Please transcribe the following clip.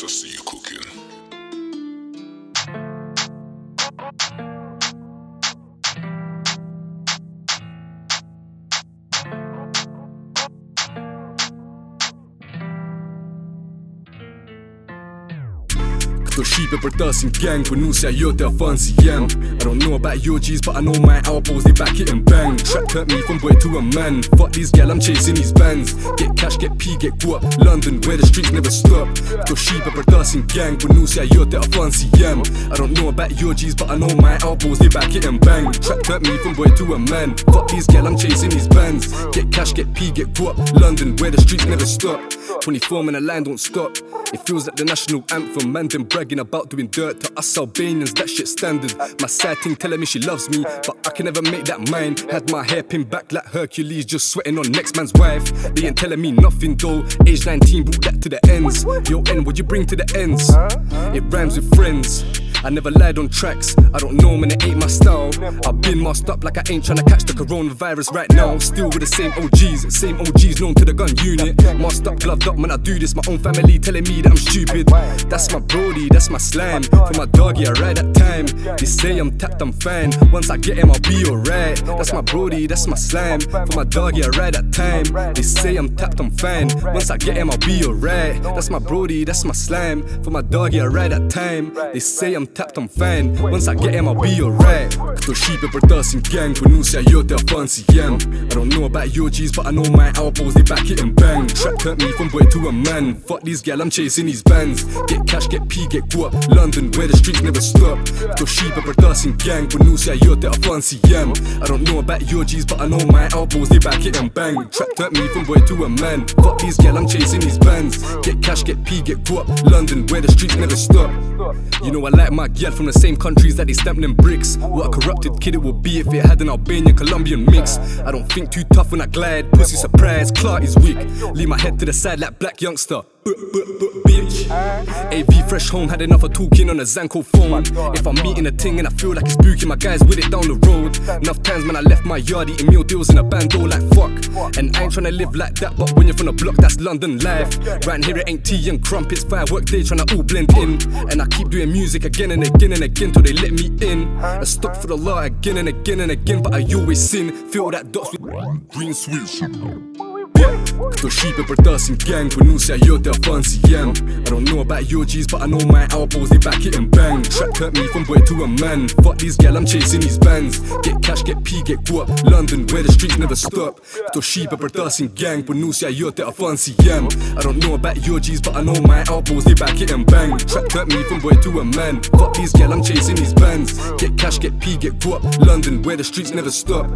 I see you cooking. Këto shipe për ta si gang. Për nusja jote a fan si jem I don't know about your G's but I know my elbows They back it and bang. Trap hurt me from boy to a man. Fuck these gal I'm chasing these bands. Get cash, get P, get guap. London where the streets never stop. Këto shipe për ta si gang. Për nusja jote a fan si jem I don't know about your G's but I know my elbows They back it and bang. Trap hurt me from boy to a man. Fuck these gal I'm chasing these bands. Get cash, get P, get guap. London where the streets never stop 24 man, the line don't stop It feels like the national anthem. Man them bragging about doing dirt to us Albanians. That shit standard. My side thing telling me she loves me But I can never make that mine. Had my hair pinned back like Hercules Just sweating on next man's wife. They ain't telling me nothing though. Age 19 brought that to the ends. Yo N what you bring to the ends? It rhymes with friends I never lied on tracks. I don't know, man, it ain't my style. I've been masked up like I ain't tryna catch the coronavirus right now. Still with the same OGs, same OGs known to the gun unit. Masked up, gloved up, man, I do this. My own family telling me that I'm stupid. That's my Brody, that's my slam. For my doggy, I ride that time. They say I'm tapped, I'm fine. Once I get him, I'll be alright. That's my Brody, that's my slam. For my doggy, I ride that time. They say I'm tapped, I'm fine. Once I get him, I'll be alright. That's my Brody, that's my slam. For my doggy, I ride that time. They say I'm tapped, I'm fine. Once I get him, I'll be alright. Këto shipe për ta si gang, për nusja jote a fan si jem. I don't know about your G's, but I know my elbows, they back it and bang. Trap turned me from boy to a man. Fuck these gal, I'm chasing these bands. Get cash, get P, get guap. London, where the streets never stop. Këto shipe për gang, për nusja jote a fan si jem. I don't know about your G's, but I know my elbows, they back it and bang. Trap turned me from boy to a man. Fuck these gal, I'm chasing these bands. Get cash, get P, get guap. London, where the streets never stop. You know I like my gal from the same countries that they stamped them bricks. What a corrupted kid it would be if it had an Albanian Colombian mix. I don't think too tough when I glide. Pussy surprise, Clark is weak. Leave my head to the side like black youngster. But, but, but, bitch. AV fresh home had enough of talking on a Zanco phone. If I'm meeting a ting and I feel like it's spooky, my guys with it down the road. Enough times man I left my yard eating meal deals in a bando like fuck. And I ain't trying to live like that, but when you're from the block, that's London life. Right here it ain't tea and crumpets, firework day to all blend in. And I keep doing music again and again and again till they let me in. I stop for the law again and again and again, but I always sin. Fill that dots with green sweets. Këto shipe për ta si gang Për nusja jote a fan si jem I don't know about your G's but I know my elbows They back it and bang. Trap hurt me from boy to a man. Fuck these gal I'm chasing these bands. Get cash, get P, get guap. London where the streets never stop. Këto shipe për ta si gang Për nusja jote a fan si jem I don't know about your G's but I know my elbows They back it and bang. Trap hurt me from boy to a man. Fuck these gal I'm chasing these bands. Get cash, get P, get guap. London where the streets never stop.